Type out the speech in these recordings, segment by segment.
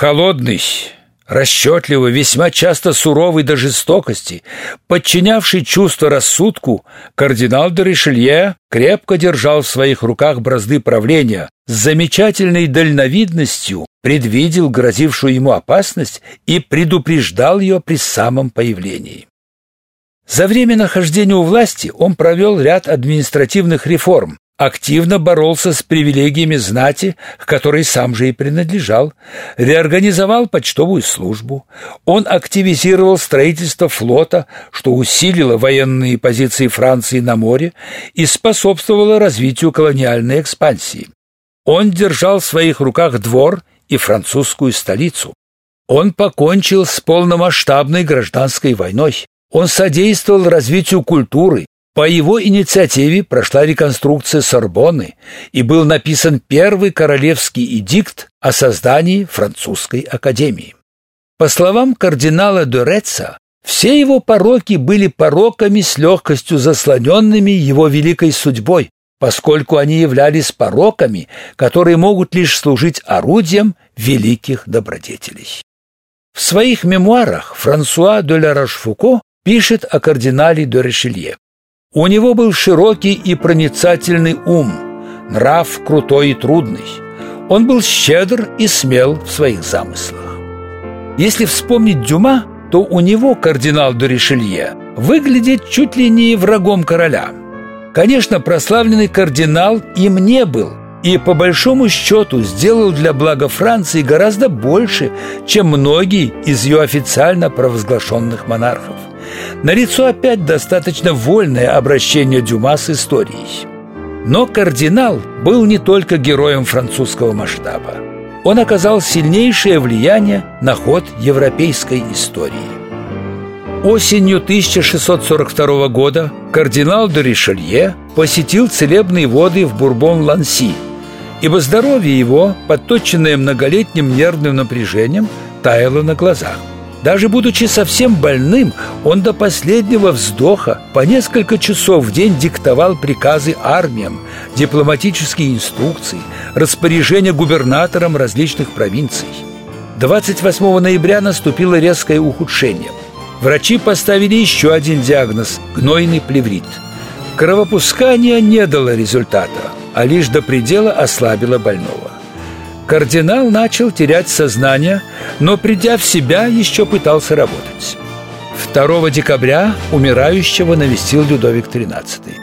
Холодный, расчетливый, весьма часто суровый до жестокости, подчинявший чувство рассудку, кардинал де Ришелье крепко держал в своих руках бразды правления, с замечательной дальновидностью предвидел грозившую ему опасность и предупреждал ее при самом появлении. За время нахождения у власти он провел ряд административных реформ, активно боролся с привилегиями знати, к которой сам же и принадлежал, реорганизовал почтовую службу. Он активизировал строительство флота, что усилило военные позиции Франции на море и способствовало развитию колониальной экспансии. Он держал в своих руках двор и французскую столицу. Он покончил с полномасштабной гражданской войной. Он содействовал развитию культуры, по его инициативе прошла реконструкция Сорбонны и был написан первый королевский эдикт о создании французской академии. По словам кардинала Дореца, все его пороки были пороками с легкостью заслоненными его великой судьбой, поскольку они являлись пороками, которые могут лишь служить орудием великих добродетелей. В своих мемуарах Франсуа де ла Рошфуко пишет о кардинале де Ришелье. У него был широкий и проницательный ум, нрав крутой и трудный. Он был щедр и смел в своих замыслах. Если вспомнить Дюма, то у него кардинал де Ришелье выглядит чуть ли не врагом короля. Конечно, прославленный кардинал им не был, и по большому счету сделал для блага Франции гораздо больше, чем многие из ее официально провозглашенных монархов. Налицо опять достаточно вольное обращение Дюма с историей. Но кардинал был не только героем французского масштаба. Он оказал сильнейшее влияние на ход европейской истории. Осенью 1642 года кардинал де Ришелье посетил целебные воды в Бурбон-Ланси, ибо здоровье его, подточенное многолетним нервным напряжением, таяло на глазах. Даже будучи совсем больным, он до последнего вздоха по несколько часов в день диктовал приказы армиям, дипломатические инструкции, распоряжения губернаторам различных провинций. 28 ноября наступило резкое ухудшение. Врачи поставили еще один диагноз – гнойный плеврит. Кровопускание не дало результата, а лишь до предела ослабило больного. Кардинал начал терять сознание, но, придя в себя, еще пытался работать. 2 декабря умирающего навестил Людовик XIII.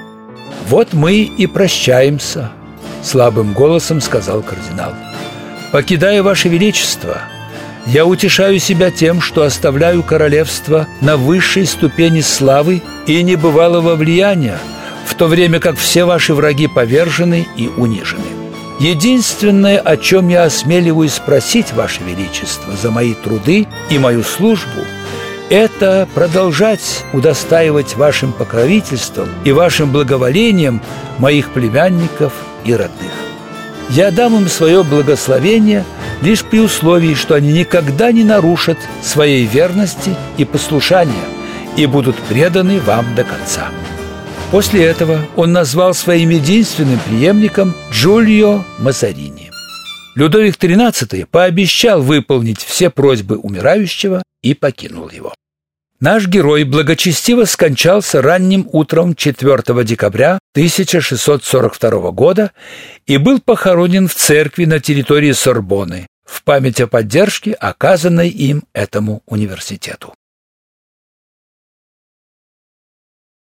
«Вот мы и прощаемся», — слабым голосом сказал кардинал. «Покидая Ваше Величество, я утешаю себя тем, что оставляю королевство на высшей ступени славы и небывалого влияния, в то время как все ваши враги повержены и унижены». Единственное, о чем я осмеливаюсь спросить, Ваше Величество, за мои труды и мою службу, это продолжать удостаивать вашим покровительством и вашим благоволением моих племянников и родных. Я дам им свое благословение лишь при условии, что они никогда не нарушат своей верности и послушания и будут преданы вам до конца. После этого он назвал своим единственным преемником Джульо Массарини. Людовик XIII пообещал выполнить все просьбы умирающего и покинул его. Наш герой благочестиво скончался ранним утром 4 декабря 1642 года и был похоронен в церкви на территории Сорбоны в память о поддержке, оказанной им этому университету.